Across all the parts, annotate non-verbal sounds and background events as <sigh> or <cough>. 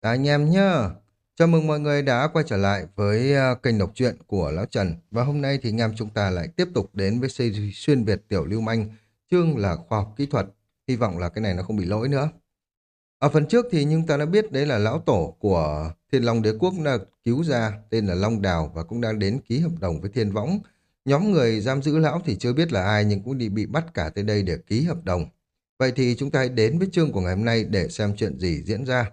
À, anh em nhá. Chào mừng mọi người đã quay trở lại với à, kênh đọc truyện của Lão Trần. Và hôm nay thì anh em chúng ta lại tiếp tục đến với series xuyên Việt tiểu lưu manh, chương là khoa học kỹ thuật. Hy vọng là cái này nó không bị lỗi nữa. Ở phần trước thì chúng ta đã biết đấy là lão tổ của Thiên Long Đế Quốc đã cứu ra tên là Long Đào và cũng đang đến ký hợp đồng với Thiên Võng. Nhóm người giam giữ lão thì chưa biết là ai nhưng cũng đi bị bắt cả tới đây để ký hợp đồng. Vậy thì chúng ta hãy đến với chương của ngày hôm nay để xem chuyện gì diễn ra.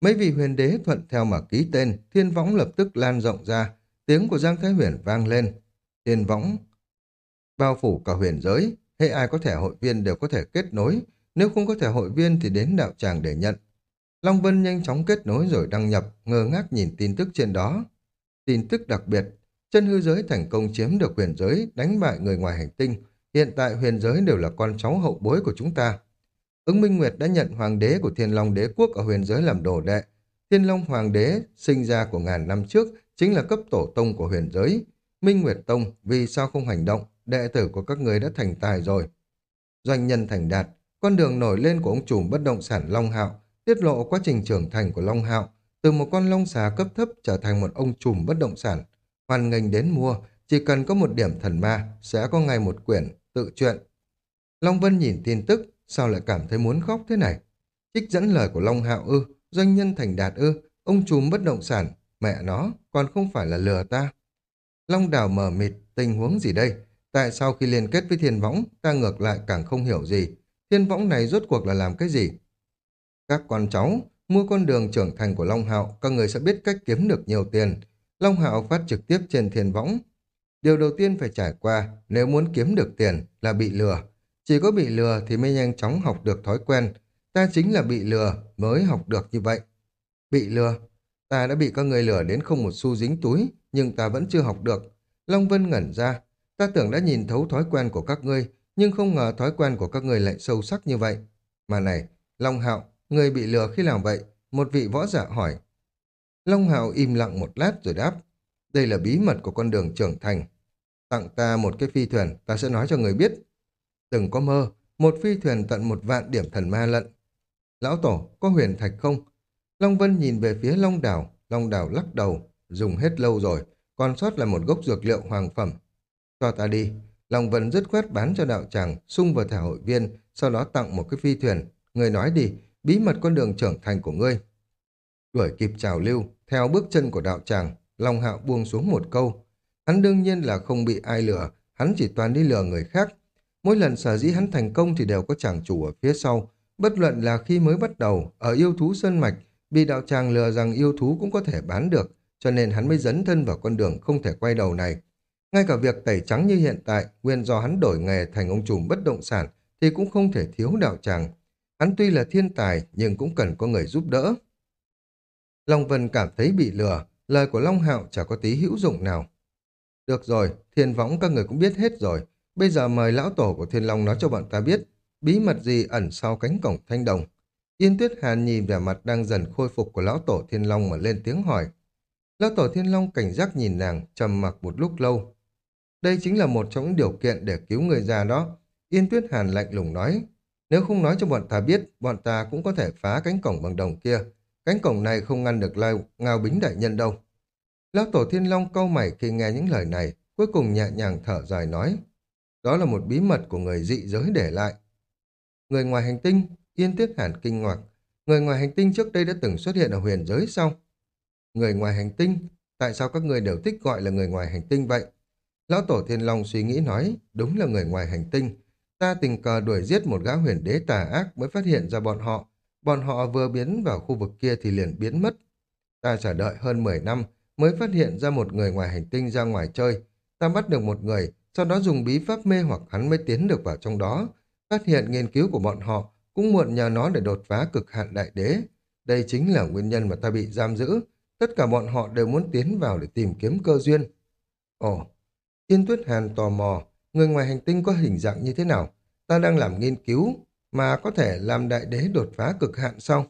Mấy vị huyền đế thuận theo mà ký tên, thiên võng lập tức lan rộng ra, tiếng của Giang Thái Huyền vang lên. Thiên võng bao phủ cả huyền giới, hệ ai có thể hội viên đều có thể kết nối, nếu không có thể hội viên thì đến đạo tràng để nhận. Long Vân nhanh chóng kết nối rồi đăng nhập, ngơ ngác nhìn tin tức trên đó. Tin tức đặc biệt, chân hư giới thành công chiếm được huyền giới, đánh bại người ngoài hành tinh. Hiện tại huyền giới đều là con cháu hậu bối của chúng ta. Ứng Minh Nguyệt đã nhận hoàng đế của Thiên Long đế quốc ở huyền giới làm đồ đệ. Thiên Long hoàng đế sinh ra của ngàn năm trước chính là cấp tổ tông của huyền giới. Minh Nguyệt Tông vì sao không hành động, đệ tử của các người đã thành tài rồi. Doanh nhân thành đạt, con đường nổi lên của ông chủ bất động sản Long Hạo tiết lộ quá trình trưởng thành của Long Hạo từ một con long xà cấp thấp trở thành một ông trùm bất động sản. Hoàn nghênh đến mua, chỉ cần có một điểm thần ma sẽ có ngay một quyển tự truyện. Long Vân nhìn tin tức, sao lại cảm thấy muốn khóc thế này? Trích dẫn lời của Long Hạo ư, doanh nhân thành đạt ư, ông trùm bất động sản, mẹ nó, còn không phải là lừa ta. Long đào mờ mịt, tình huống gì đây? Tại sao khi liên kết với thiên võng, ta ngược lại càng không hiểu gì? Thiên võng này rốt cuộc là làm cái gì? Các con cháu, mua con đường trưởng thành của Long Hạo, các người sẽ biết cách kiếm được nhiều tiền. Long Hạo phát trực tiếp trên thiên võng. Điều đầu tiên phải trải qua, nếu muốn kiếm được tiền, là bị lừa. Chỉ có bị lừa thì mới nhanh chóng học được thói quen. Ta chính là bị lừa mới học được như vậy. Bị lừa? Ta đã bị các người lừa đến không một xu dính túi, nhưng ta vẫn chưa học được. Long Vân ngẩn ra. Ta tưởng đã nhìn thấu thói quen của các ngươi, nhưng không ngờ thói quen của các người lại sâu sắc như vậy. Mà này, Long Hạo, người bị lừa khi làm vậy? Một vị võ giả hỏi. Long Hạo im lặng một lát rồi đáp. Đây là bí mật của con đường trưởng thành. Tặng ta một cái phi thuyền, ta sẽ nói cho người biết. Đừng có mơ, một phi thuyền tận một vạn điểm thần ma lận. Lão Tổ, có huyền thạch không? Long Vân nhìn về phía Long Đảo, Long Đảo lắc đầu, dùng hết lâu rồi, còn sót là một gốc dược liệu hoàng phẩm. Cho ta đi, Long Vân dứt khoát bán cho đạo tràng, sung vào thẻ hội viên, sau đó tặng một cái phi thuyền. Người nói đi, bí mật con đường trưởng thành của ngươi. Đuổi kịp trào lưu, theo bước chân của đạo tràng, Long Hạo buông xuống một câu. Hắn đương nhiên là không bị ai lừa, hắn chỉ toàn đi lừa người khác. Mỗi lần sở dĩ hắn thành công thì đều có chàng chủ ở phía sau. Bất luận là khi mới bắt đầu, ở yêu thú sơn mạch, bị đạo tràng lừa rằng yêu thú cũng có thể bán được, cho nên hắn mới dấn thân vào con đường không thể quay đầu này. Ngay cả việc tẩy trắng như hiện tại, nguyên do hắn đổi nghề thành ông trùm bất động sản, thì cũng không thể thiếu đạo tràng. Hắn tuy là thiên tài, nhưng cũng cần có người giúp đỡ. Long Vân cảm thấy bị lừa, lời của Long Hạo chả có tí hữu dụng nào. Được rồi, thiên võng các người cũng biết hết rồi, Bây giờ mời lão tổ của Thiên Long nói cho bọn ta biết bí mật gì ẩn sau cánh cổng thanh đồng. Yên Tuyết Hàn nhìn vẻ mặt đang dần khôi phục của lão tổ Thiên Long mà lên tiếng hỏi. Lão tổ Thiên Long cảnh giác nhìn nàng, trầm mặc một lúc lâu. Đây chính là một trong những điều kiện để cứu người già đó. Yên Tuyết Hàn lạnh lùng nói. Nếu không nói cho bọn ta biết, bọn ta cũng có thể phá cánh cổng bằng đồng kia. Cánh cổng này không ngăn được lao, ngao bính đại nhân đâu. Lão tổ Thiên Long câu mày khi nghe những lời này, cuối cùng nhẹ nhàng thở dài nói. Đó là một bí mật của người dị giới để lại. Người ngoài hành tinh, Yên tiếc Hàn kinh ngạc. Người ngoài hành tinh trước đây đã từng xuất hiện ở huyền giới sao? Người ngoài hành tinh? Tại sao các người đều thích gọi là người ngoài hành tinh vậy? Lão Tổ Thiên Long suy nghĩ nói, đúng là người ngoài hành tinh. Ta tình cờ đuổi giết một gã huyền đế tà ác mới phát hiện ra bọn họ. Bọn họ vừa biến vào khu vực kia thì liền biến mất. Ta chờ đợi hơn 10 năm mới phát hiện ra một người ngoài hành tinh ra ngoài chơi. Ta bắt được một người, sau đó dùng bí pháp mê hoặc hắn mới tiến được vào trong đó. Phát hiện nghiên cứu của bọn họ cũng muộn nhờ nó để đột phá cực hạn đại đế. Đây chính là nguyên nhân mà ta bị giam giữ. Tất cả bọn họ đều muốn tiến vào để tìm kiếm cơ duyên. Ồ, Yên Tuyết Hàn tò mò, người ngoài hành tinh có hình dạng như thế nào? Ta đang làm nghiên cứu, mà có thể làm đại đế đột phá cực hạn xong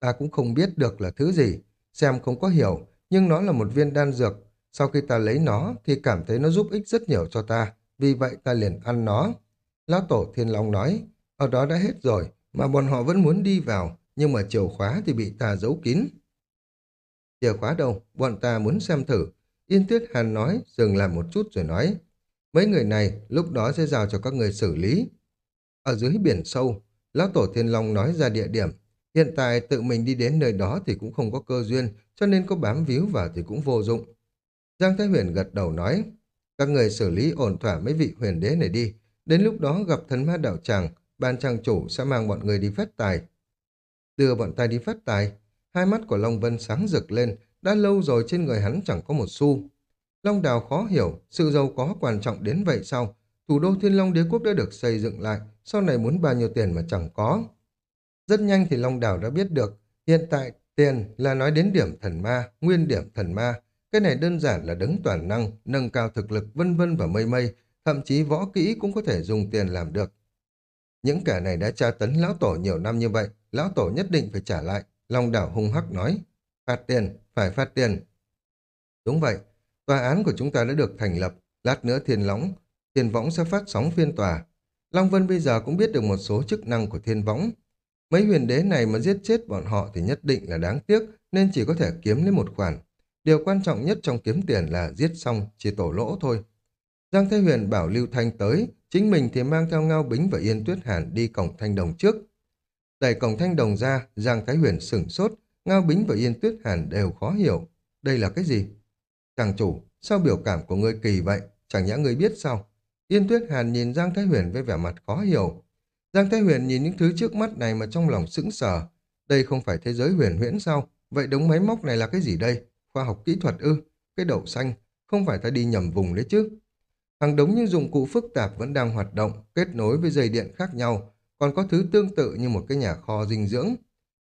Ta cũng không biết được là thứ gì, xem không có hiểu, nhưng nó là một viên đan dược, sau khi ta lấy nó thì cảm thấy nó giúp ích rất nhiều cho ta, vì vậy ta liền ăn nó. Lão Tổ Thiên Long nói, ở đó đã hết rồi, mà bọn họ vẫn muốn đi vào, nhưng mà chìa khóa thì bị ta giấu kín. Chìa khóa đâu? Bọn ta muốn xem thử. Yên Tuyết Hàn nói, dừng lại một chút rồi nói. Mấy người này lúc đó sẽ giao cho các người xử lý. Ở dưới biển sâu, Lão Tổ Thiên Long nói ra địa điểm. Hiện tại tự mình đi đến nơi đó thì cũng không có cơ duyên, cho nên có bám víu vào thì cũng vô dụng. Giang Thái Huyền gật đầu nói, các người xử lý ổn thỏa mấy vị huyền đế này đi. Đến lúc đó gặp thần ma đạo tràng, ban trang chủ sẽ mang bọn người đi phát tài. Đưa bọn ta đi phát tài, hai mắt của Long Vân sáng rực lên, đã lâu rồi trên người hắn chẳng có một xu. Long Đào khó hiểu, sự giàu có quan trọng đến vậy sao? Thủ đô Thiên Long Đế Quốc đã được xây dựng lại, sau này muốn bao nhiêu tiền mà chẳng có. Rất nhanh thì Long Đào đã biết được, hiện tại tiền là nói đến điểm thần ma, nguyên điểm thần ma. Cái này đơn giản là đấng toàn năng, nâng cao thực lực vân vân và mây mây, thậm chí võ kỹ cũng có thể dùng tiền làm được. Những kẻ này đã tra tấn lão tổ nhiều năm như vậy, lão tổ nhất định phải trả lại. Long đảo hung hắc nói, phạt tiền, phải phạt tiền. Đúng vậy, tòa án của chúng ta đã được thành lập, lát nữa thiên lóng, thiên võng sẽ phát sóng phiên tòa. Long Vân bây giờ cũng biết được một số chức năng của thiên võng. Mấy huyền đế này mà giết chết bọn họ thì nhất định là đáng tiếc, nên chỉ có thể kiếm lấy một khoản. Điều quan trọng nhất trong kiếm tiền là giết xong, chỉ tổ lỗ thôi. Giang Thế Huyền bảo Lưu Thanh tới, chính mình thì mang theo Ngao Bính và Yên Tuyết Hàn đi cổng thanh đồng trước. Đẩy cổng thanh đồng ra, Giang Thái Huyền sửng sốt, Ngao Bính và Yên Tuyết Hàn đều khó hiểu. Đây là cái gì? Chàng chủ, sao biểu cảm của ngươi kỳ vậy? Chẳng nhẽ ngươi biết sao? Yên Tuyết Hàn nhìn Giang Thái Huyền với vẻ mặt khó hiểu. Giang Thái Huyền nhìn những thứ trước mắt này mà trong lòng sững sờ. Đây không phải thế giới huyền huyễn sao? Vậy đống máy móc này là cái gì đây? Khoa học kỹ thuật ư? Cái đậu xanh? Không phải ta đi nhầm vùng đấy chứ? Hàng đống những dụng cụ phức tạp vẫn đang hoạt động, kết nối với dây điện khác nhau, còn có thứ tương tự như một cái nhà kho dinh dưỡng.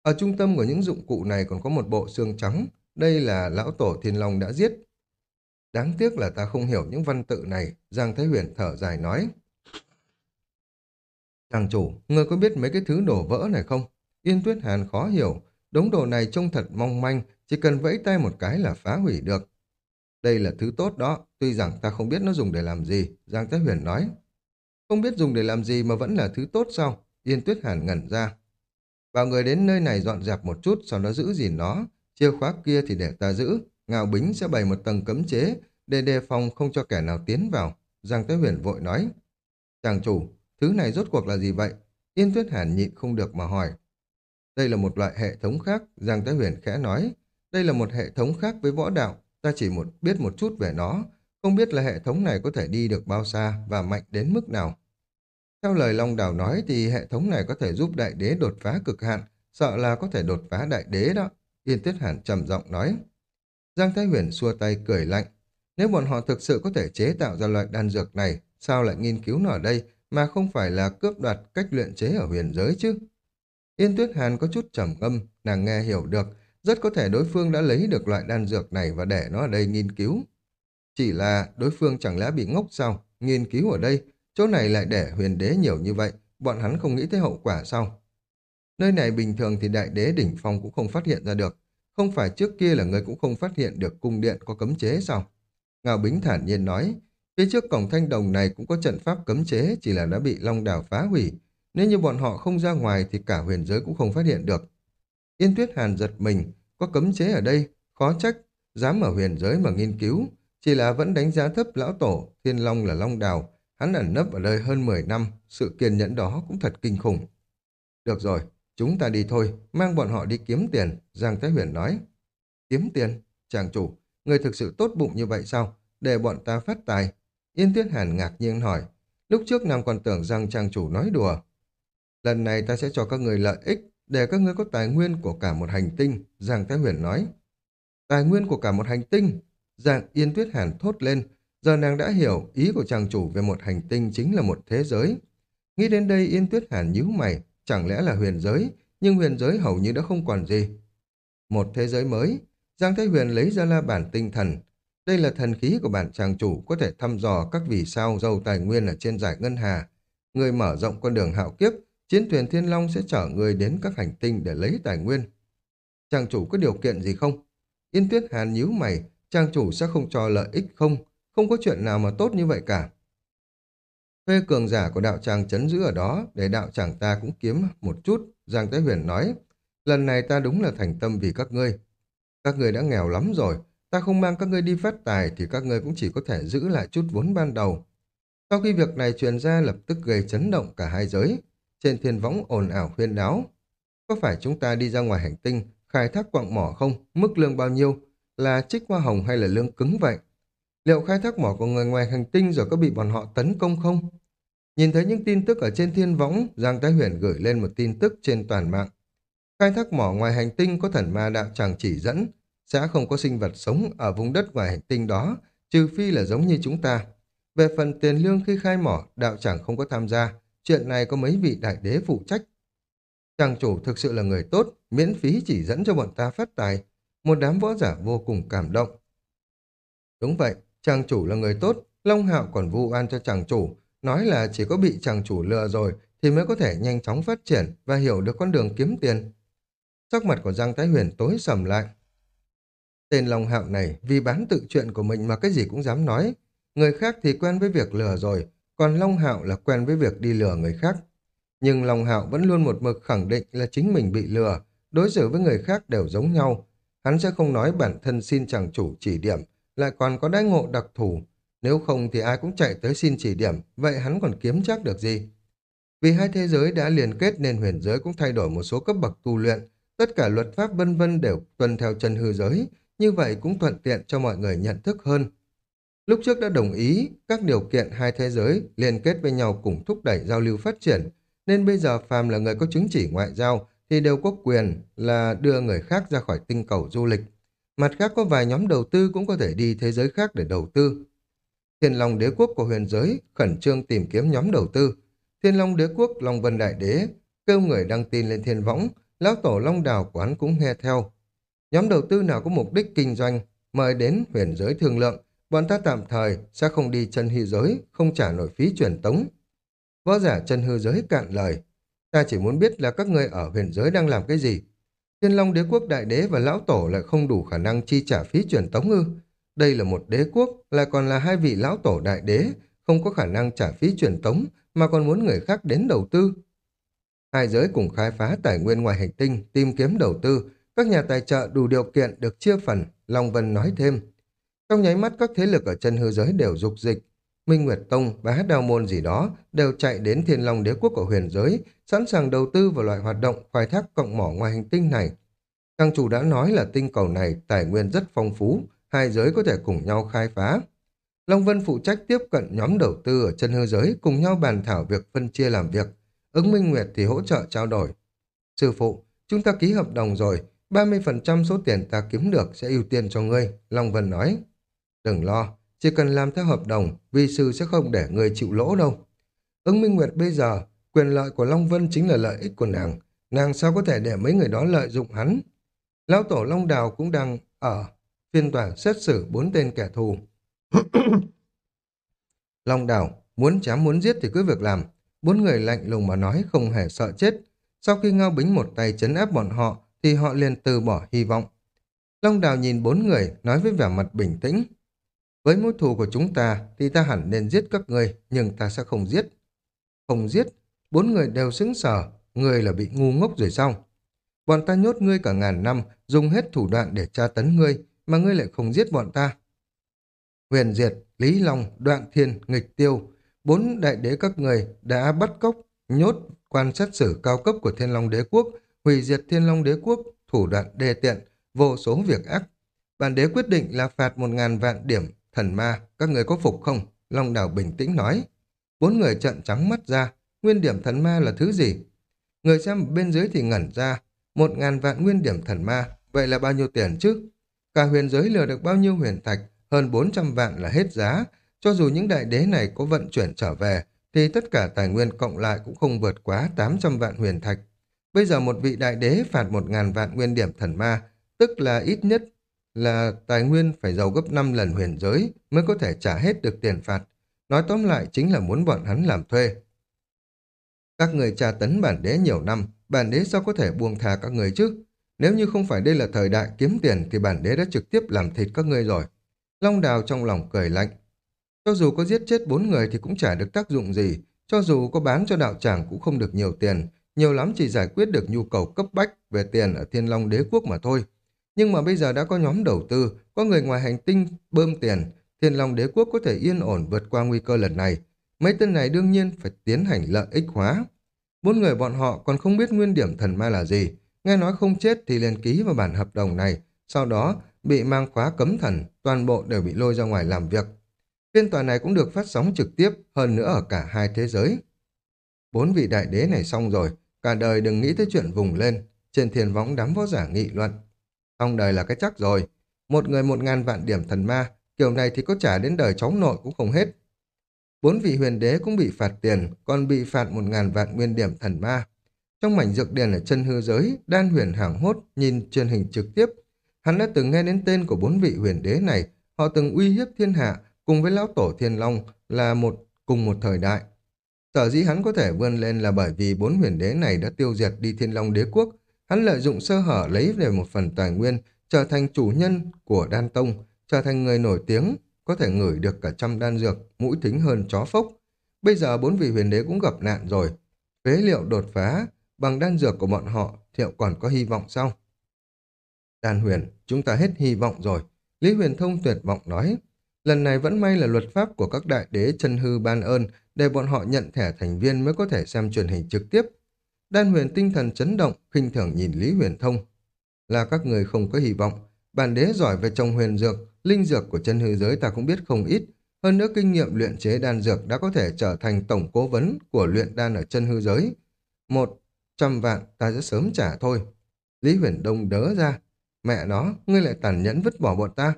Ở trung tâm của những dụng cụ này còn có một bộ xương trắng, đây là lão tổ thiên long đã giết. Đáng tiếc là ta không hiểu những văn tự này, Giang Thái Huyền thở dài nói. Thằng chủ, ngươi có biết mấy cái thứ đổ vỡ này không? Yên Tuyết Hàn khó hiểu, đống đồ này trông thật mong manh, chỉ cần vẫy tay một cái là phá hủy được. Đây là thứ tốt đó, tuy rằng ta không biết nó dùng để làm gì, Giang Thái Huyền nói. Không biết dùng để làm gì mà vẫn là thứ tốt sao? Yên Tuyết Hàn ngẩn ra. Bảo người đến nơi này dọn dẹp một chút, sau đó giữ gìn nó. Chìa khóa kia thì để ta giữ. Ngào Bính sẽ bày một tầng cấm chế để đề phòng không cho kẻ nào tiến vào. Giang Thái Huyền vội nói. Chàng chủ, thứ này rốt cuộc là gì vậy? Yên Tuyết Hàn nhịn không được mà hỏi. Đây là một loại hệ thống khác, Giang Thái Huyền khẽ nói. Đây là một hệ thống khác với võ đạo, ta chỉ một biết một chút về nó, không biết là hệ thống này có thể đi được bao xa và mạnh đến mức nào. Theo lời Long Đào nói thì hệ thống này có thể giúp đại đế đột phá cực hạn, sợ là có thể đột phá đại đế đó. Yên Tuyết Hàn trầm giọng nói. Giang Thái Huyền xua tay cười lạnh. Nếu bọn họ thực sự có thể chế tạo ra loại đan dược này, sao lại nghiên cứu nó ở đây mà không phải là cướp đoạt cách luyện chế ở huyền giới chứ? Yên Tuyết Hàn có chút trầm ngâm, nàng nghe hiểu được, rất có thể đối phương đã lấy được loại đan dược này và để nó ở đây nghiên cứu. Chỉ là đối phương chẳng lẽ bị ngốc sao? Nghiên cứu ở đây, chỗ này lại để huyền đế nhiều như vậy, bọn hắn không nghĩ tới hậu quả sao? Nơi này bình thường thì đại đế đỉnh phong cũng không phát hiện ra được. Không phải trước kia là người cũng không phát hiện được cung điện có cấm chế sao? Ngào Bính thản nhiên nói, phía trước cổng thanh đồng này cũng có trận pháp cấm chế, chỉ là đã bị Long Đảo phá hủy. Nếu như bọn họ không ra ngoài thì cả huyền giới cũng không phát hiện được. Yên Tuyết Hàn giật mình, có cấm chế ở đây, khó trách, dám ở huyền giới mà nghiên cứu, chỉ là vẫn đánh giá thấp lão tổ, thiên long là long đào, hắn ẩn nấp ở đây hơn 10 năm, sự kiên nhẫn đó cũng thật kinh khủng. Được rồi, chúng ta đi thôi, mang bọn họ đi kiếm tiền, Giang Thái Huyền nói. Kiếm tiền? Chàng chủ, người thực sự tốt bụng như vậy sao? Để bọn ta phát tài. Yên Tuyết Hàn ngạc nhiên hỏi, lúc trước nàng còn tưởng rằng chàng chủ nói đùa. Lần này ta sẽ cho các người lợi ích, để các ngươi có tài nguyên của cả một hành tinh, Giang Thái Huyền nói. Tài nguyên của cả một hành tinh? Giang Yên Tuyết Hàn thốt lên, giờ nàng đã hiểu ý của chàng chủ về một hành tinh chính là một thế giới. Nghĩ đến đây Yên Tuyết Hàn nhíu mày, chẳng lẽ là huyền giới, nhưng huyền giới hầu như đã không còn gì. Một thế giới mới, Giang Thái Huyền lấy ra la bản tinh thần. Đây là thần khí của bản chàng chủ có thể thăm dò các vì sao giàu tài nguyên ở trên giải ngân hà. Người mở rộng con đường hạo kiếp, chiến thuyền Thiên Long sẽ chở người đến các hành tinh để lấy tài nguyên. Chàng chủ có điều kiện gì không? Yên Tuyết Hàn nhíu mày, chàng chủ sẽ không cho lợi ích không? Không có chuyện nào mà tốt như vậy cả. Thuê cường giả của đạo tràng chấn giữ ở đó để đạo tràng ta cũng kiếm một chút, Giang Tế Huyền nói. lần này ta đúng là thành tâm vì các ngươi. Các ngươi đã nghèo lắm rồi, ta không mang các ngươi đi phát tài thì các ngươi cũng chỉ có thể giữ lại chút vốn ban đầu. Sau khi việc này truyền ra lập tức gây chấn động cả hai giới. Trên thiên võng ồn ào khuyên đáo. Có phải chúng ta đi ra ngoài hành tinh, khai thác quặng mỏ không? Mức lương bao nhiêu? Là trích hoa hồng hay là lương cứng vậy? Liệu khai thác mỏ của người ngoài hành tinh rồi có bị bọn họ tấn công không? Nhìn thấy những tin tức ở trên thiên võng, Giang Thái Huyền gửi lên một tin tức trên toàn mạng. Khai thác mỏ ngoài hành tinh có thần ma đạo tràng chỉ dẫn, sẽ không có sinh vật sống ở vùng đất ngoài hành tinh đó, trừ phi là giống như chúng ta. Về phần tiền lương khi khai mỏ, đạo tràng không có tham gia, chuyện này có mấy vị đại đế phụ trách. Chàng chủ thực sự là người tốt, miễn phí chỉ dẫn cho bọn ta phát tài. Một đám võ giả vô cùng cảm động. Đúng vậy, chàng chủ là người tốt, Long Hạo còn vu oan cho chàng chủ, nói là chỉ có bị chàng chủ lừa rồi thì mới có thể nhanh chóng phát triển và hiểu được con đường kiếm tiền. Sắc mặt của Giang Thái Huyền tối sầm lại. Tên Long Hạo này vì bán tự chuyện của mình mà cái gì cũng dám nói. Người khác thì quen với việc lừa rồi, còn Long Hạo là quen với việc đi lừa người khác. Nhưng Long Hạo vẫn luôn một mực khẳng định là chính mình bị lừa, đối xử với người khác đều giống nhau. Hắn sẽ không nói bản thân xin chàng chủ chỉ điểm, lại còn có đãi ngộ đặc thù. Nếu không thì ai cũng chạy tới xin chỉ điểm, vậy hắn còn kiếm chắc được gì? Vì hai thế giới đã liên kết nên huyền giới cũng thay đổi một số cấp bậc tu luyện, tất cả luật pháp vân vân đều tuân theo chân hư giới, như vậy cũng thuận tiện cho mọi người nhận thức hơn. Lúc trước đã đồng ý các điều kiện hai thế giới liên kết với nhau cùng thúc đẩy giao lưu phát triển, nên bây giờ phàm là người có chứng chỉ ngoại giao thì đều có quyền là đưa người khác ra khỏi tinh cầu du lịch. Mặt khác có vài nhóm đầu tư cũng có thể đi thế giới khác để đầu tư. Thiên Long đế quốc của huyền giới khẩn trương tìm kiếm nhóm đầu tư. Thiên Long đế quốc Long Vân Đại Đế kêu người đăng tin lên thiên võng, lão tổ Long Đào Quán cũng nghe theo. Nhóm đầu tư nào có mục đích kinh doanh, mời đến huyền giới thương lượng, bọn ta tạm thời sẽ không đi chân hư giới, không trả nổi phí truyền tống. Võ giả chân hư giới cạn lời, ta chỉ muốn biết là các người ở huyền giới đang làm cái gì. Thiên Long đế quốc đại đế và lão tổ lại không đủ khả năng chi trả phí truyền tống ư. Đây là một đế quốc, lại còn là hai vị lão tổ đại đế, không có khả năng trả phí truyền tống, mà còn muốn người khác đến đầu tư. Hai giới cùng khai phá tài nguyên ngoài hành tinh, tìm kiếm đầu tư, các nhà tài trợ đủ điều kiện được chia phần, Long Vân nói thêm. Trong nháy mắt các thế lực ở chân hư giới đều dục dịch. Minh Nguyệt Tông và Hát Đào Môn gì đó đều chạy đến thiên long đế quốc của huyền giới, sẵn sàng đầu tư vào loại hoạt động khai thác cộng mỏ ngoài hành tinh này. Trang chủ đã nói là tinh cầu này tài nguyên rất phong phú, hai giới có thể cùng nhau khai phá. Long Vân phụ trách tiếp cận nhóm đầu tư ở chân hư giới cùng nhau bàn thảo việc phân chia làm việc. Ứng Minh Nguyệt thì hỗ trợ trao đổi. Sư phụ, chúng ta ký hợp đồng rồi, 30% số tiền ta kiếm được sẽ ưu tiên cho ngươi, Long Vân nói. Đừng lo, chỉ cần làm theo hợp đồng, vi sư sẽ không để người chịu lỗ đâu. Ứng Minh Nguyệt bây giờ, quyền lợi của Long Vân chính là lợi ích của nàng. Nàng sao có thể để mấy người đó lợi dụng hắn? Lão Tổ Long Đào cũng đang ở phiên tòa xét xử bốn tên kẻ thù. <coughs> Long Đào, muốn chám muốn giết thì cứ việc làm. Bốn người lạnh lùng mà nói không hề sợ chết. Sau khi Ngao Bính một tay chấn áp bọn họ, thì họ liền từ bỏ hy vọng. Long Đào nhìn bốn người, nói với vẻ mặt bình tĩnh. Với mối thù của chúng ta thì ta hẳn nên giết các ngươi, nhưng ta sẽ không giết. Không giết, bốn người đều xứng sở, người là bị ngu ngốc rồi sao? Bọn ta nhốt ngươi cả ngàn năm, dùng hết thủ đoạn để tra tấn ngươi, mà ngươi lại không giết bọn ta. Huyền Diệt, Lý Long, Đoạn Thiên, Nghịch Tiêu, bốn đại đế các người đã bắt cóc, nhốt quan sát xử cao cấp của Thiên Long Đế Quốc, hủy diệt Thiên Long Đế Quốc, thủ đoạn đề tiện, vô số việc ác. Bản đế quyết định là phạt một ngàn vạn điểm thần ma, các người có phục không? Long Đào bình tĩnh nói. Bốn người trợn trắng mắt ra, nguyên điểm thần ma là thứ gì? Người xem bên dưới thì ngẩn ra, một ngàn vạn nguyên điểm thần ma, vậy là bao nhiêu tiền chứ? Cả huyền giới lừa được bao nhiêu huyền thạch, hơn 400 vạn là hết giá. Cho dù những đại đế này có vận chuyển trở về, thì tất cả tài nguyên cộng lại cũng không vượt quá 800 vạn huyền thạch. Bây giờ một vị đại đế phạt 1.000 vạn nguyên điểm thần ma, tức là ít nhất là tài nguyên phải giàu gấp 5 lần huyền giới mới có thể trả hết được tiền phạt. Nói tóm lại chính là muốn bọn hắn làm thuê. Các người tra tấn bản đế nhiều năm, bản đế sao có thể buông thà các người chứ? Nếu như không phải đây là thời đại kiếm tiền thì bản đế đã trực tiếp làm thịt các ngươi rồi. Long đào trong lòng cười lạnh. Cho dù có giết chết bốn người thì cũng chả được tác dụng gì, cho dù có bán cho đạo tràng cũng không được nhiều tiền, nhiều lắm chỉ giải quyết được nhu cầu cấp bách về tiền ở Thiên Long đế quốc mà thôi. Nhưng mà bây giờ đã có nhóm đầu tư, có người ngoài hành tinh bơm tiền, Thiên Long đế quốc có thể yên ổn vượt qua nguy cơ lần này. Mấy tên này đương nhiên phải tiến hành lợi ích hóa. Bốn người bọn họ còn không biết nguyên điểm thần ma là gì, nghe nói không chết thì liền ký vào bản hợp đồng này, sau đó bị mang khóa cấm thần, toàn bộ đều bị lôi ra ngoài làm việc. Phiên tòa này cũng được phát sóng trực tiếp, hơn nữa ở cả hai thế giới. Bốn vị đại đế này xong rồi, cả đời đừng nghĩ tới chuyện vùng lên, trên thiền võng đám võ giả nghị luận. Xong đời là cái chắc rồi, một người một ngàn vạn điểm thần ma, kiểu này thì có trả đến đời cháu nội cũng không hết. Bốn vị huyền đế cũng bị phạt tiền, còn bị phạt một ngàn vạn nguyên điểm thần ma. Trong mảnh dược điền ở chân hư giới, đan huyền hoảng hốt nhìn truyền hình trực tiếp. Hắn đã từng nghe đến tên của bốn vị huyền đế này, họ từng uy hiếp thiên hạ cùng với lão tổ thiên long là một cùng một thời đại. Sở dĩ hắn có thể vươn lên là bởi vì bốn huyền đế này đã tiêu diệt đi thiên long đế quốc. Hắn lợi dụng sơ hở lấy về một phần tài nguyên, trở thành chủ nhân của đan tông, trở thành người nổi tiếng, có thể ngửi được cả trăm đan dược, mũi thính hơn chó phốc. Bây giờ bốn vị huyền đế cũng gặp nạn rồi. Phế liệu đột phá, bằng đan dược của bọn họ, liệu còn có hy vọng sao? Đan huyền, chúng ta hết hy vọng rồi. Lý huyền thông tuyệt vọng nói. Lần này vẫn may là luật pháp của các đại đế chân hư ban ơn để bọn họ nhận thẻ thành viên mới có thể xem truyền hình trực tiếp. Đan huyền tinh thần chấn động, khinh thường nhìn Lý huyền thông. Là các người không có hy vọng. Bản đế giỏi về trồng huyền dược, linh dược của chân hư giới ta cũng biết không ít. Hơn nữa kinh nghiệm luyện chế đan dược đã có thể trở thành tổng cố vấn của luyện đan ở chân hư giới. Một trăm vạn ta sẽ sớm trả thôi. Lý huyền đông đỡ ra. Mẹ nó, ngươi lại tàn nhẫn vứt bỏ bọn ta.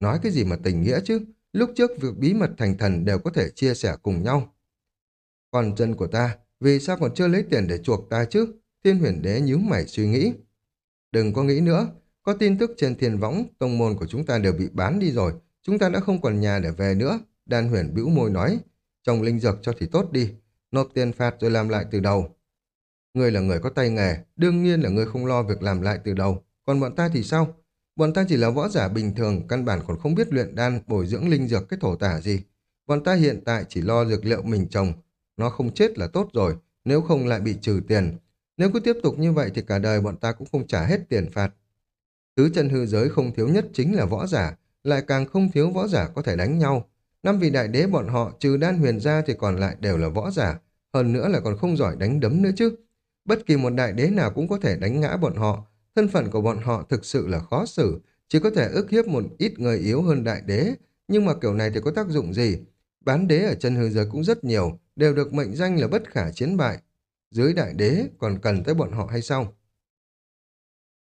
Nói cái gì mà tình nghĩa chứ? Lúc trước việc bí mật thành thần đều có thể chia sẻ cùng nhau. Còn chân của ta, vì sao còn chưa lấy tiền để chuộc ta chứ? Thiên huyền đế nhíu mày suy nghĩ. Đừng có nghĩ nữa, có tin tức trên thiên võng, tông môn của chúng ta đều bị bán đi rồi. Chúng ta đã không còn nhà để về nữa. Đan huyền bĩu môi nói, trồng linh dược cho thì tốt đi, nộp tiền phạt rồi làm lại từ đầu. Ngươi là người có tay nghề, đương nhiên là ngươi không lo việc làm lại từ đầu. Còn bọn ta thì sao? Bọn ta chỉ là võ giả bình thường, căn bản còn không biết luyện đan, bồi dưỡng linh dược cái thổ tả gì. Bọn ta hiện tại chỉ lo dược liệu mình trồng. Nó không chết là tốt rồi, nếu không lại bị trừ tiền. Nếu cứ tiếp tục như vậy thì cả đời bọn ta cũng không trả hết tiền phạt. Tứ chân hư giới không thiếu nhất chính là võ giả, lại càng không thiếu võ giả có thể đánh nhau. Năm vị đại đế bọn họ trừ đan huyền ra thì còn lại đều là võ giả, hơn nữa là còn không giỏi đánh đấm nữa chứ. Bất kỳ một đại đế nào cũng có thể đánh ngã bọn họ, Thân phận của bọn họ thực sự là khó xử, chỉ có thể ức hiếp một ít người yếu hơn đại đế, nhưng mà kiểu này thì có tác dụng gì? Bán đế ở chân hư giới cũng rất nhiều, đều được mệnh danh là bất khả chiến bại. Dưới đại đế còn cần tới bọn họ hay sao?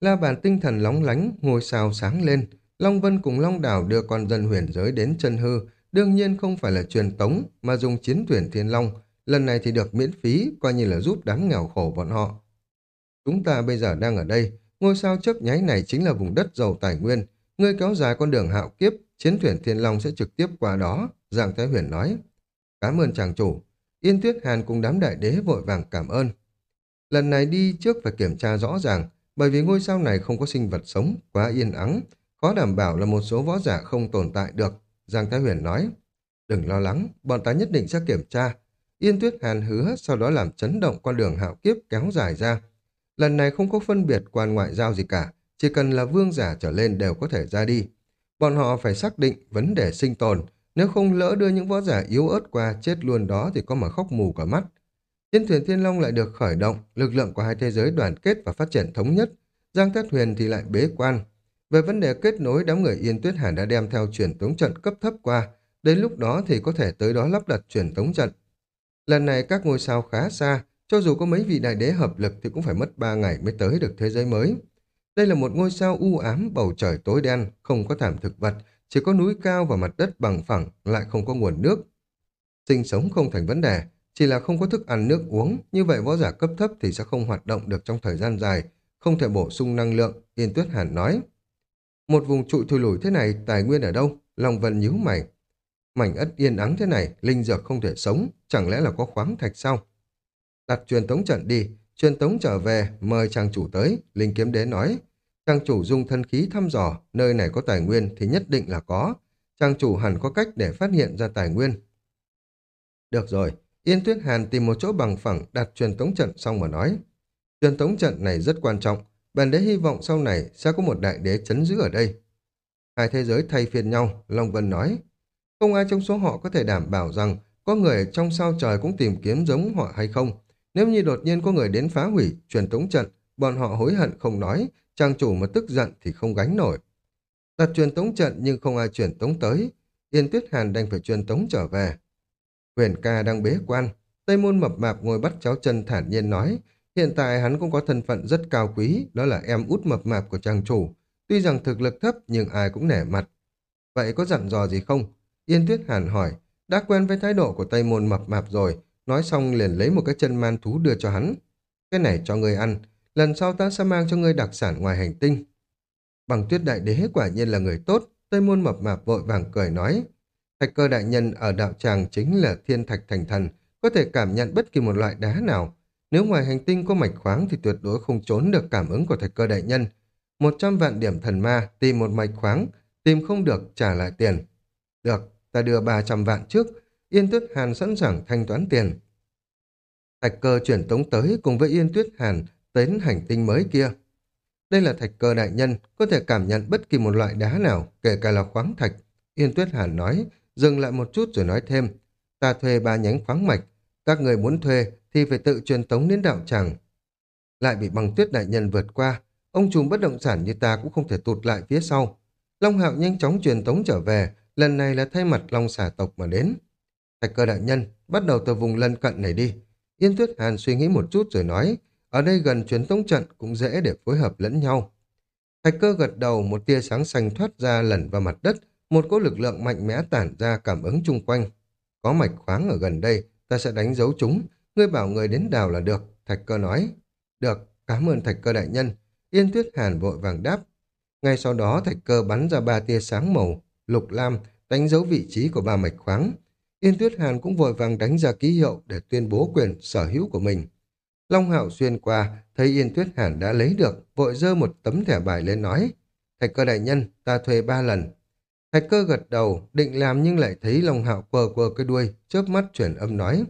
La bàn tinh thần lóng lánh, ngôi sao sáng lên. Long Vân cùng Long Đảo đưa con dân huyền giới đến chân hư, đương nhiên không phải là truyền tống, mà dùng chiến thuyền thiên long. Lần này thì được miễn phí, coi như là giúp đám nghèo khổ bọn họ. Chúng ta bây giờ đang ở đây, Ngôi sao chớp nháy này chính là vùng đất giàu tài nguyên. Ngươi kéo dài con đường hạo kiếp, chiến thuyền Thiên Long sẽ trực tiếp qua đó, Giang Thái Huyền nói. Cảm ơn chàng chủ. Yên Tuyết Hàn cùng đám đại đế vội vàng cảm ơn. Lần này đi trước phải kiểm tra rõ ràng, bởi vì ngôi sao này không có sinh vật sống, quá yên ắng, khó đảm bảo là một số võ giả không tồn tại được, Giang Thái Huyền nói. Đừng lo lắng, bọn ta nhất định sẽ kiểm tra. Yên Tuyết Hàn hứa, sau đó làm chấn động con đường hạo kiếp kéo dài ra. Lần này không có phân biệt quan ngoại giao gì cả, chỉ cần là vương giả trở lên đều có thể ra đi. Bọn họ phải xác định vấn đề sinh tồn, nếu không lỡ đưa những võ giả yếu ớt qua chết luôn đó thì có mà khóc mù cả mắt. Chiến thuyền Thiên Long lại được khởi động, lực lượng của hai thế giới đoàn kết và phát triển thống nhất. Giang Thất Huyền thì lại bế quan. Về vấn đề kết nối, đám người Yên Tuyết Hàn đã đem theo truyền tống trận cấp thấp qua. Đến lúc đó thì có thể tới đó lắp đặt truyền tống trận. Lần này các ngôi sao khá xa, cho dù có mấy vị đại đế hợp lực thì cũng phải mất ba ngày mới tới được thế giới mới. Đây là một ngôi sao u ám, bầu trời tối đen, không có thảm thực vật, chỉ có núi cao và mặt đất bằng phẳng, lại không có nguồn nước. Sinh sống không thành vấn đề, chỉ là không có thức ăn nước uống, như vậy võ giả cấp thấp thì sẽ không hoạt động được trong thời gian dài, không thể bổ sung năng lượng, Yên Tuyết Hàn nói. Một vùng trụi thùi lủi thế này, tài nguyên ở đâu? lòng vần nhíu mày. Mảnh ất yên ắng thế này, linh dược không thể sống, chẳng lẽ là có khoáng thạch sao? đặt truyền tống trận đi, truyền tống trở về, mời trang chủ tới, Linh Kiếm Đế nói. Trang chủ dùng thân khí thăm dò, nơi này có tài nguyên thì nhất định là có. Trang chủ hẳn có cách để phát hiện ra tài nguyên. Được rồi, Yên Tuyết Hàn tìm một chỗ bằng phẳng đặt truyền tống trận xong mà nói. Truyền tống trận này rất quan trọng, bản đế hy vọng sau này sẽ có một đại đế chấn giữ ở đây. Hai thế giới thay phiên nhau, Long Vân nói. Không ai trong số họ có thể đảm bảo rằng có người trong sao trời cũng tìm kiếm giống họ hay không. Nếu như đột nhiên có người đến phá hủy, truyền tống trận, bọn họ hối hận không nói, trang chủ mà tức giận thì không gánh nổi. Đặt truyền tống trận nhưng không ai truyền tống tới, Yên Tuyết Hàn đành phải truyền tống trở về. Huyền ca đang bế quan, Tây Môn mập mạp ngồi bắt cháu chân thản nhiên nói, hiện tại hắn cũng có thân phận rất cao quý, đó là em út mập mạp của trang chủ. Tuy rằng thực lực thấp nhưng ai cũng nể mặt. Vậy có dặn dò gì không? Yên Tuyết Hàn hỏi, đã quen với thái độ của Tây Môn mập mạp rồi, nói xong liền lấy một cái chân man thú đưa cho hắn. Cái này cho người ăn, lần sau ta sẽ mang cho ngươi đặc sản ngoài hành tinh. Bằng tuyết đại đế quả nhiên là người tốt, Tây Môn mập mạp vội vàng cười nói. Thạch cơ đại nhân ở đạo tràng chính là thiên thạch thành thần, có thể cảm nhận bất kỳ một loại đá nào. Nếu ngoài hành tinh có mạch khoáng thì tuyệt đối không trốn được cảm ứng của thạch cơ đại nhân. Một trăm vạn điểm thần ma, tìm một mạch khoáng, tìm không được trả lại tiền. Được, ta đưa ba trăm vạn trước, Yên Tuyết Hàn sẵn sàng thanh toán tiền. Thạch cơ chuyển tống tới cùng với Yên Tuyết Hàn đến hành tinh mới kia. Đây là thạch cơ đại nhân, có thể cảm nhận bất kỳ một loại đá nào, kể cả là khoáng thạch. Yên Tuyết Hàn nói, dừng lại một chút rồi nói thêm, ta thuê ba nhánh khoáng mạch, các người muốn thuê thì phải tự truyền tống đến đạo tràng. Lại bị băng tuyết đại nhân vượt qua, ông trùm bất động sản như ta cũng không thể tụt lại phía sau. Long Hạo nhanh chóng truyền tống trở về, lần này là thay mặt Long xà tộc mà đến. Thạch cơ đại nhân, bắt đầu từ vùng lân cận này đi. Yên Tuyết Hàn suy nghĩ một chút rồi nói, ở đây gần truyền tống trận cũng dễ để phối hợp lẫn nhau. Thạch cơ gật đầu một tia sáng xanh thoát ra lẩn vào mặt đất, một cỗ lực lượng mạnh mẽ tản ra cảm ứng chung quanh. Có mạch khoáng ở gần đây, ta sẽ đánh dấu chúng. Ngươi bảo người đến đào là được, Thạch cơ nói. Được, cảm ơn Thạch cơ đại nhân. Yên Tuyết Hàn vội vàng đáp. Ngay sau đó Thạch cơ bắn ra ba tia sáng màu, lục lam, đánh dấu vị trí của ba mạch khoáng. Yên Tuyết Hàn cũng vội vàng đánh ra ký hiệu để tuyên bố quyền sở hữu của mình. Long Hạo xuyên qua, thấy Yên Tuyết Hàn đã lấy được, vội dơ một tấm thẻ bài lên nói. Thạch cơ đại nhân, ta thuê ba lần. Thạch cơ gật đầu, định làm nhưng lại thấy Long Hạo quờ quờ cái đuôi, chớp mắt chuyển âm nói.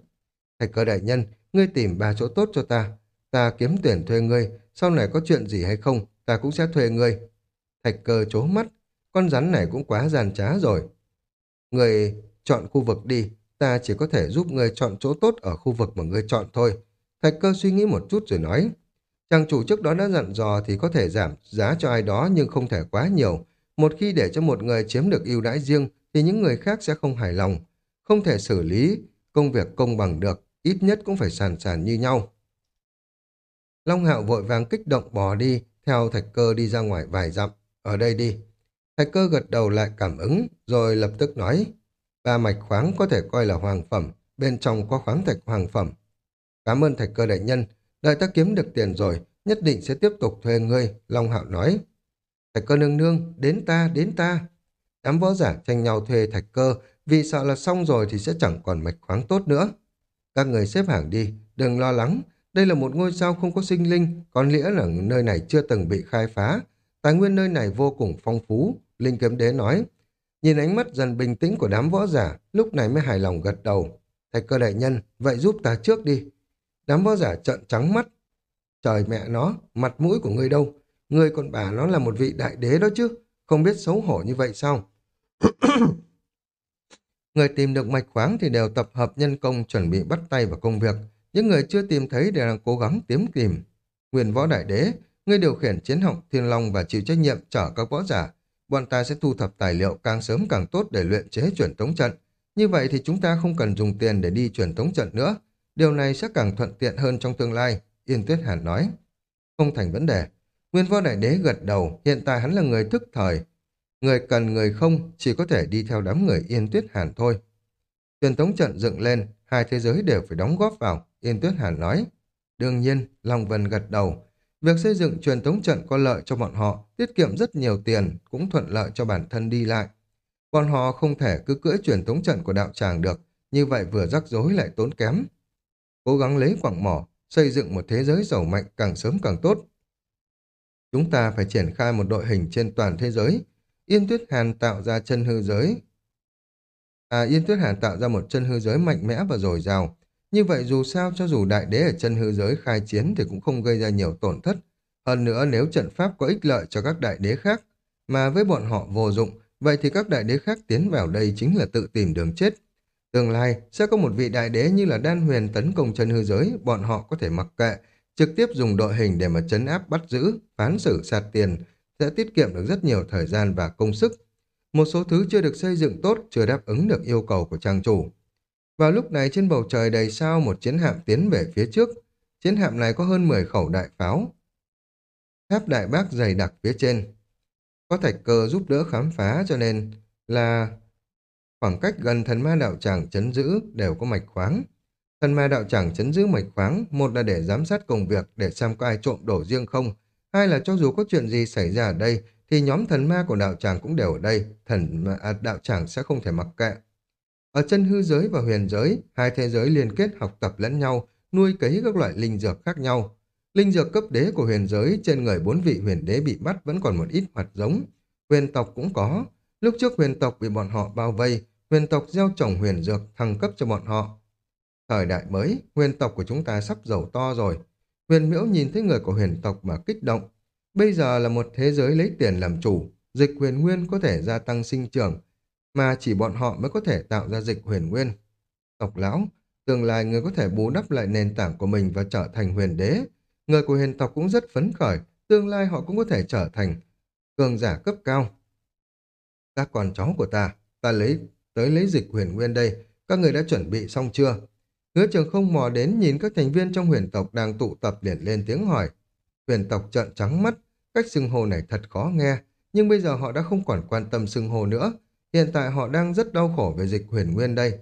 Thạch cơ đại nhân, ngươi tìm ba chỗ tốt cho ta. Ta kiếm tuyển thuê ngươi, sau này có chuyện gì hay không, ta cũng sẽ thuê ngươi. Thạch cơ chố mắt, con rắn này cũng quá giàn trá rồi. Người chọn khu vực đi, ta chỉ có thể giúp ngươi chọn chỗ tốt ở khu vực mà ngươi chọn thôi. Thạch cơ suy nghĩ một chút rồi nói. Chàng chủ trước đó đã dặn dò thì có thể giảm giá cho ai đó nhưng không thể quá nhiều. Một khi để cho một người chiếm được ưu đãi riêng thì những người khác sẽ không hài lòng. Không thể xử lý công việc công bằng được, ít nhất cũng phải sàn sàn như nhau. Long Hạo vội vàng kích động bò đi, theo thạch cơ đi ra ngoài vài dặm. Ở đây đi. Thạch cơ gật đầu lại cảm ứng, rồi lập tức nói. Ba mạch khoáng có thể coi là hoàng phẩm, bên trong có khoáng thạch hoàng phẩm. Cảm ơn thạch cơ đại nhân, đợi ta kiếm được tiền rồi, nhất định sẽ tiếp tục thuê ngươi, Long Hạo nói. Thạch cơ nương nương, đến ta, đến ta. Đám võ giả tranh nhau thuê thạch cơ, vì sợ là xong rồi thì sẽ chẳng còn mạch khoáng tốt nữa. Các người xếp hàng đi, đừng lo lắng, đây là một ngôi sao không có sinh linh, có nghĩa là nơi này chưa từng bị khai phá. Tài nguyên nơi này vô cùng phong phú, Linh Kiếm Đế nói. Nhìn ánh mắt dần bình tĩnh của đám võ giả, lúc này mới hài lòng gật đầu. Thạch cơ đại nhân, vậy giúp ta trước đi. Đám võ giả trợn trắng mắt. Trời mẹ nó, mặt mũi của ngươi đâu? Ngươi còn bà nó là một vị đại đế đó chứ, không biết xấu hổ như vậy sao? <coughs> người tìm được mạch khoáng thì đều tập hợp nhân công chuẩn bị bắt tay vào công việc. Những người chưa tìm thấy đều đang cố gắng tìm tìm. Nguyên võ đại đế, ngươi điều khiển chiến họng thiên long và chịu trách nhiệm chở các võ giả. Bọn ta sẽ thu thập tài liệu càng sớm càng tốt để luyện chế chuyển tống trận. Như vậy thì chúng ta không cần dùng tiền để đi chuyển tống trận nữa. Điều này sẽ càng thuận tiện hơn trong tương lai, Yên Tuyết Hàn nói. Không thành vấn đề. Nguyên võ đại đế gật đầu, hiện tại hắn là người thức thời. Người cần người không, chỉ có thể đi theo đám người Yên Tuyết Hàn thôi. Truyền tống trận dựng lên, hai thế giới đều phải đóng góp vào, Yên Tuyết Hàn nói. Đương nhiên, Long Vân gật đầu. Việc xây dựng truyền thống trận có lợi cho bọn họ, tiết kiệm rất nhiều tiền, cũng thuận lợi cho bản thân đi lại. Bọn họ không thể cứ cưỡi truyền thống trận của đạo tràng được, như vậy vừa rắc rối lại tốn kém cố gắng lấy quảng mỏ, xây dựng một thế giới giàu mạnh càng sớm càng tốt. Chúng ta phải triển khai một đội hình trên toàn thế giới. Yên Tuyết Hàn tạo ra chân hư giới. À, Yên Tuyết Hàn tạo ra một chân hư giới mạnh mẽ và dồi dào. Như vậy dù sao cho dù đại đế ở chân hư giới khai chiến thì cũng không gây ra nhiều tổn thất. Hơn nữa nếu trận pháp có ích lợi cho các đại đế khác, mà với bọn họ vô dụng, vậy thì các đại đế khác tiến vào đây chính là tự tìm đường chết. Tương lai sẽ có một vị đại đế như là đan huyền tấn công chân hư giới, bọn họ có thể mặc kệ, trực tiếp dùng đội hình để mà chấn áp bắt giữ, phán xử sạt tiền, sẽ tiết kiệm được rất nhiều thời gian và công sức. Một số thứ chưa được xây dựng tốt, chưa đáp ứng được yêu cầu của trang chủ. Vào lúc này trên bầu trời đầy sao một chiến hạm tiến về phía trước. Chiến hạm này có hơn 10 khẩu đại pháo. Tháp đại bác dày đặc phía trên. Có thạch cơ giúp đỡ khám phá cho nên là khoảng cách gần thần ma đạo tràng chấn giữ đều có mạch khoáng. Thần ma đạo tràng chấn giữ mạch khoáng, một là để giám sát công việc để xem có ai trộm đổ riêng không, hai là cho dù có chuyện gì xảy ra ở đây thì nhóm thần ma của đạo tràng cũng đều ở đây, thần à, đạo tràng sẽ không thể mặc kệ. Ở chân hư giới và huyền giới, hai thế giới liên kết học tập lẫn nhau, nuôi cấy các loại linh dược khác nhau. Linh dược cấp đế của huyền giới trên người bốn vị huyền đế bị bắt vẫn còn một ít hoạt giống. Huyền tộc cũng có. Lúc trước huyền tộc bị bọn họ bao vây, huyền tộc gieo trồng huyền dược thăng cấp cho bọn họ. Thời đại mới, huyền tộc của chúng ta sắp giàu to rồi. Huyền miễu nhìn thấy người của huyền tộc mà kích động. Bây giờ là một thế giới lấy tiền làm chủ, dịch huyền nguyên có thể gia tăng sinh trưởng, mà chỉ bọn họ mới có thể tạo ra dịch huyền nguyên. Tộc lão, tương lai người có thể bù đắp lại nền tảng của mình và trở thành huyền đế. Người của huyền tộc cũng rất phấn khởi, tương lai họ cũng có thể trở thành cường giả cấp cao. Các con cháu của ta, ta lấy tới lấy dịch huyền nguyên đây, các người đã chuẩn bị xong chưa? Hứa trường không mò đến nhìn các thành viên trong huyền tộc đang tụ tập liền lên tiếng hỏi. Huyền tộc trợn trắng mắt, cách xưng hô này thật khó nghe, nhưng bây giờ họ đã không còn quan tâm xưng hô nữa. Hiện tại họ đang rất đau khổ về dịch huyền nguyên đây.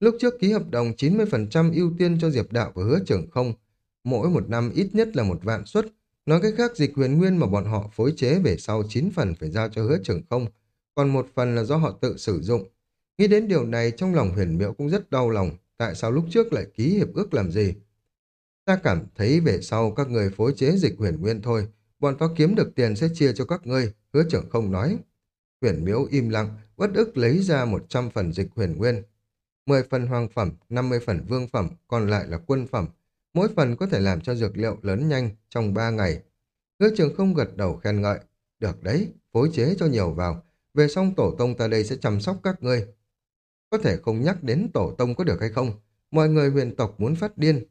Lúc trước ký hợp đồng 90% ưu tiên cho Diệp Đạo và Hứa Trường Không. Mỗi một năm ít nhất là một vạn suất. Nói cách khác dịch huyền nguyên mà bọn họ phối chế về sau 9 phần phải giao cho Hứa Trường Không. Còn một phần là do họ tự sử dụng. Nghĩ đến điều này trong lòng huyền miễu cũng rất đau lòng. Tại sao lúc trước lại ký hiệp ước làm gì? Ta cảm thấy về sau các người phối chế dịch huyền nguyên thôi. Bọn ta kiếm được tiền sẽ chia cho các ngươi. Hứa trưởng không nói. Huyền miễu im lặng, bất ức lấy ra 100 phần dịch huyền nguyên. 10 phần hoàng phẩm, 50 phần vương phẩm, còn lại là quân phẩm. Mỗi phần có thể làm cho dược liệu lớn nhanh trong 3 ngày. Hứa trường không gật đầu khen ngợi. Được đấy, phối chế cho nhiều vào. Về xong tổ tông ta đây sẽ chăm sóc các ngươi. Có thể không nhắc đến tổ tông có được hay không? Mọi người huyền tộc muốn phát điên.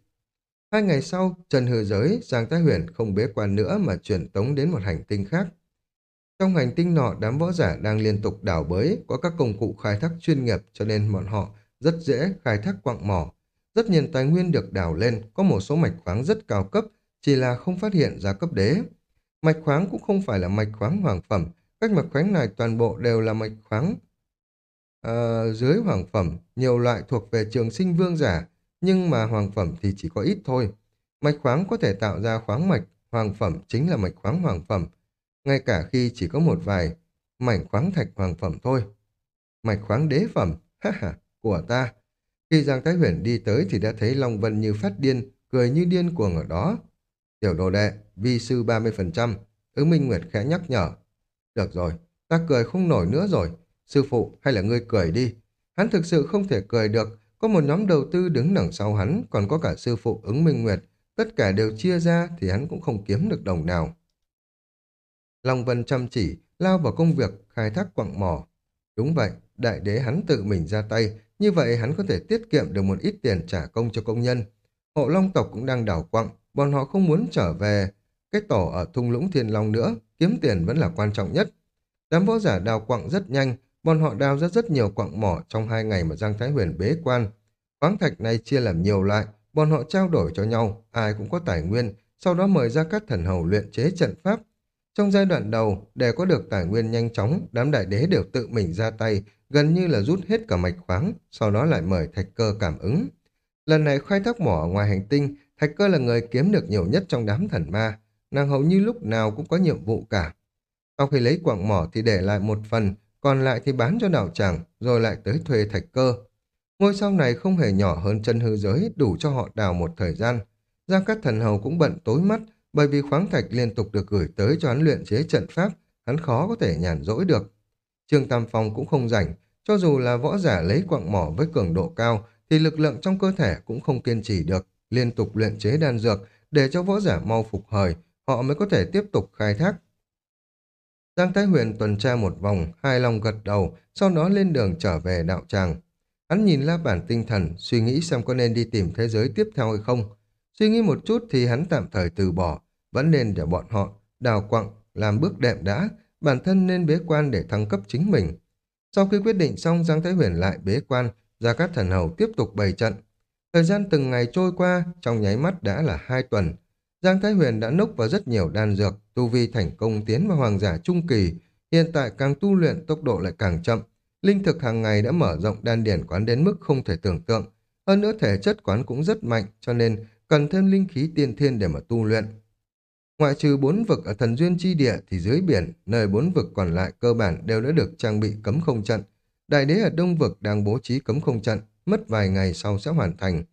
Hai ngày sau, Trần Hư Giới, Giang Thái Huyền không bế quan nữa mà chuyển tống đến một hành tinh khác. Trong hành tinh nọ, đám võ giả đang liên tục đảo bới, có các công cụ khai thác chuyên nghiệp cho nên bọn họ rất dễ khai thác quặng mỏ. Rất nhiều tài nguyên được đào lên, có một số mạch khoáng rất cao cấp, chỉ là không phát hiện ra cấp đế. Mạch khoáng cũng không phải là mạch khoáng hoàng phẩm, các mạch khoáng này toàn bộ đều là mạch khoáng à, dưới hoàng phẩm, nhiều loại thuộc về trường sinh vương giả, nhưng mà hoàng phẩm thì chỉ có ít thôi. Mạch khoáng có thể tạo ra khoáng mạch, hoàng phẩm chính là mạch khoáng hoàng phẩm, ngay cả khi chỉ có một vài mảnh khoáng thạch hoàng phẩm thôi. mảnh khoáng đế phẩm, ha ha, của ta. Khi Giang Thái Huyền đi tới thì đã thấy Long Vân như phát điên, cười như điên cuồng ở đó. Tiểu đồ đệ, vi sư 30%, ứng Minh Nguyệt khẽ nhắc nhở. Được rồi, ta cười không nổi nữa rồi, sư phụ hay là ngươi cười đi. Hắn thực sự không thể cười được, có một nhóm đầu tư đứng đằng sau hắn, còn có cả sư phụ ứng Minh Nguyệt, tất cả đều chia ra thì hắn cũng không kiếm được đồng nào. Long Vân chăm chỉ, lao vào công việc khai thác quặng mỏ. Đúng vậy, đại đế hắn tự mình ra tay, như vậy hắn có thể tiết kiệm được một ít tiền trả công cho công nhân. Hộ Long tộc cũng đang đảo quặng, bọn họ không muốn trở về cái tổ ở thung lũng Thiên Long nữa, kiếm tiền vẫn là quan trọng nhất. Đám võ giả đào quặng rất nhanh, bọn họ đào ra rất nhiều quặng mỏ trong hai ngày mà Giang Thái Huyền bế quan. Khoáng thạch này chia làm nhiều loại, bọn họ trao đổi cho nhau, ai cũng có tài nguyên, sau đó mời ra các thần hầu luyện chế trận pháp, trong giai đoạn đầu, để có được tài nguyên nhanh chóng, đám đại đế đều tự mình ra tay, gần như là rút hết cả mạch khoáng, sau đó lại mời thạch cơ cảm ứng. Lần này khai thác mỏ ngoài hành tinh, thạch cơ là người kiếm được nhiều nhất trong đám thần ma, nàng hầu như lúc nào cũng có nhiệm vụ cả. Sau khi lấy quặng mỏ thì để lại một phần, còn lại thì bán cho đảo tràng, rồi lại tới thuê thạch cơ. Ngôi sao này không hề nhỏ hơn chân hư giới, đủ cho họ đào một thời gian. Giang các thần hầu cũng bận tối mắt, bởi vì khoáng thạch liên tục được gửi tới cho hắn luyện chế trận pháp, hắn khó có thể nhàn rỗi được. Trương Tam Phong cũng không rảnh, cho dù là võ giả lấy quặng mỏ với cường độ cao, thì lực lượng trong cơ thể cũng không kiên trì được, liên tục luyện chế đan dược để cho võ giả mau phục hồi, họ mới có thể tiếp tục khai thác. Giang Thái Huyền tuần tra một vòng, hai lòng gật đầu, sau đó lên đường trở về đạo tràng. Hắn nhìn la bản tinh thần, suy nghĩ xem có nên đi tìm thế giới tiếp theo hay không. Suy nghĩ một chút thì hắn tạm thời từ bỏ, vẫn nên để bọn họ đào quặng, làm bước đệm đã, bản thân nên bế quan để thăng cấp chính mình. Sau khi quyết định xong, Giang Thái Huyền lại bế quan, ra các Thần Hầu tiếp tục bày trận. Thời gian từng ngày trôi qua, trong nháy mắt đã là hai tuần. Giang Thái Huyền đã nốc vào rất nhiều đan dược, tu vi thành công tiến vào hoàng giả trung kỳ. Hiện tại càng tu luyện tốc độ lại càng chậm. Linh thực hàng ngày đã mở rộng đan điển quán đến mức không thể tưởng tượng. Hơn nữa thể chất quán cũng rất mạnh, cho nên cần thêm linh khí tiên thiên để mà tu luyện. Ngoại trừ bốn vực ở thần duyên chi địa thì dưới biển, nơi bốn vực còn lại cơ bản đều đã được trang bị cấm không trận. Đại đế ở đông vực đang bố trí cấm không trận, mất vài ngày sau sẽ hoàn thành.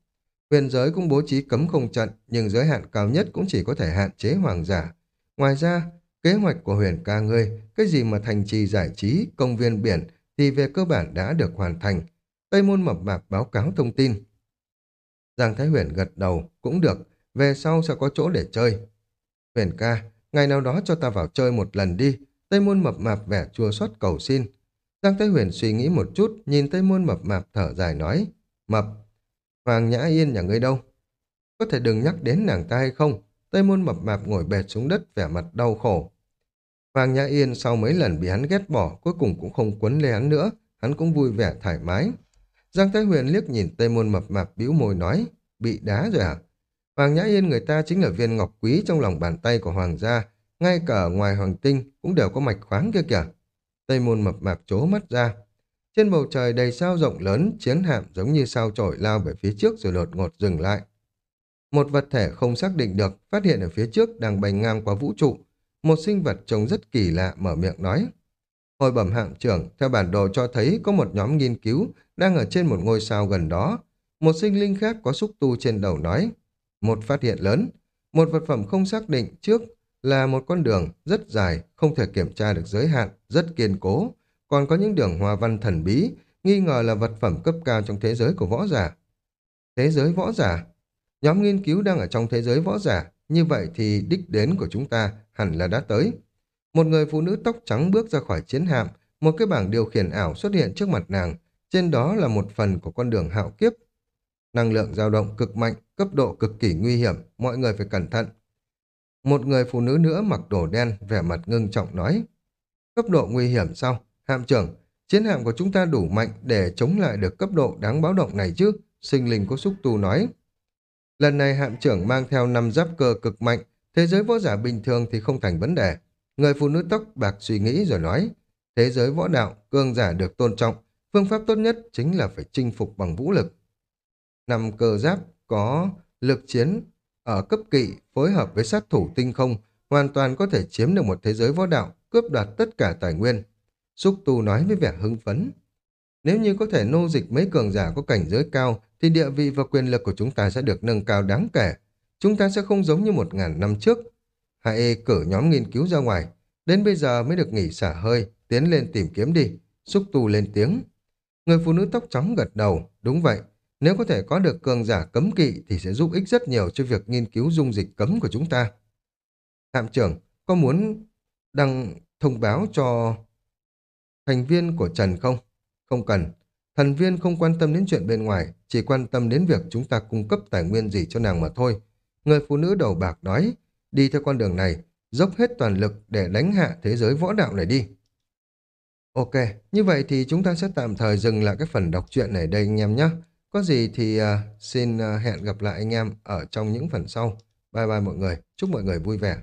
Huyền giới cũng bố trí cấm không trận, nhưng giới hạn cao nhất cũng chỉ có thể hạn chế hoàng giả. Ngoài ra, kế hoạch của huyền ca ngươi, cái gì mà thành trì giải trí, công viên biển thì về cơ bản đã được hoàn thành. Tây môn mập mạp báo cáo thông tin. Giang Thái Huyền gật đầu, cũng được, về sau sẽ có chỗ để chơi. Huyền ca, ngày nào đó cho ta vào chơi một lần đi, Tây môn mập mạp vẻ chua xót cầu xin. Giang Thái Huyền suy nghĩ một chút, nhìn Tây môn mập mạp thở dài nói, mập, Hoàng Nhã Yên nhà ngươi đâu? Có thể đừng nhắc đến nàng ta hay không? Tây môn mập mạp ngồi bệt xuống đất vẻ mặt đau khổ. Hoàng Nhã Yên sau mấy lần bị hắn ghét bỏ cuối cùng cũng không quấn lê hắn nữa, hắn cũng vui vẻ thoải mái. Giang Thái Huyền liếc nhìn Tây môn mập mạp bĩu môi nói, bị đá rồi à? Hoàng Nhã Yên người ta chính là viên ngọc quý trong lòng bàn tay của Hoàng gia, ngay cả ở ngoài hoàng tinh cũng đều có mạch khoáng kia kìa. Tây môn mập mạp chố mắt ra. Trên bầu trời đầy sao rộng lớn, chiến hạm giống như sao trổi lao về phía trước rồi đột ngột dừng lại. Một vật thể không xác định được phát hiện ở phía trước đang bay ngang qua vũ trụ. Một sinh vật trông rất kỳ lạ mở miệng nói. Hồi bẩm hạm trưởng, theo bản đồ cho thấy có một nhóm nghiên cứu đang ở trên một ngôi sao gần đó. Một sinh linh khác có xúc tu trên đầu nói. Một phát hiện lớn, một vật phẩm không xác định trước là một con đường rất dài, không thể kiểm tra được giới hạn, rất kiên cố. Còn có những đường hoa văn thần bí, nghi ngờ là vật phẩm cấp cao trong thế giới của võ giả. Thế giới võ giả? Nhóm nghiên cứu đang ở trong thế giới võ giả, như vậy thì đích đến của chúng ta hẳn là đã tới. Một người phụ nữ tóc trắng bước ra khỏi chiến hạm, một cái bảng điều khiển ảo xuất hiện trước mặt nàng, trên đó là một phần của con đường hạo kiếp. Năng lượng dao động cực mạnh, cấp độ cực kỳ nguy hiểm, mọi người phải cẩn thận. Một người phụ nữ nữa mặc đồ đen, vẻ mặt ngưng trọng nói. Cấp độ nguy hiểm sao? Hạm trưởng, chiến hạm của chúng ta đủ mạnh để chống lại được cấp độ đáng báo động này chứ? Sinh linh có xúc tu nói. Lần này hạm trưởng mang theo năm giáp cơ cực mạnh, thế giới võ giả bình thường thì không thành vấn đề. Người phụ nữ tóc bạc suy nghĩ rồi nói, thế giới võ đạo, cương giả được tôn trọng, phương pháp tốt nhất chính là phải chinh phục bằng vũ lực. Năm cơ giáp có lực chiến ở cấp kỵ phối hợp với sát thủ tinh không, hoàn toàn có thể chiếm được một thế giới võ đạo, cướp đoạt tất cả tài nguyên. Xúc tu nói với vẻ hưng phấn. Nếu như có thể nô dịch mấy cường giả có cảnh giới cao, thì địa vị và quyền lực của chúng ta sẽ được nâng cao đáng kể. Chúng ta sẽ không giống như một ngàn năm trước. Hãy cử nhóm nghiên cứu ra ngoài. Đến bây giờ mới được nghỉ xả hơi, tiến lên tìm kiếm đi. Xúc tu lên tiếng. Người phụ nữ tóc trắng gật đầu. Đúng vậy, nếu có thể có được cường giả cấm kỵ thì sẽ giúp ích rất nhiều cho việc nghiên cứu dung dịch cấm của chúng ta. Hạm trưởng, có muốn đăng thông báo cho thành viên của Trần không? Không cần. Thần viên không quan tâm đến chuyện bên ngoài, chỉ quan tâm đến việc chúng ta cung cấp tài nguyên gì cho nàng mà thôi. Người phụ nữ đầu bạc nói, đi theo con đường này, dốc hết toàn lực để đánh hạ thế giới võ đạo này đi. Ok, như vậy thì chúng ta sẽ tạm thời dừng lại cái phần đọc truyện này đây anh em nhé. Có gì thì uh, xin uh, hẹn gặp lại anh em ở trong những phần sau. Bye bye mọi người, chúc mọi người vui vẻ.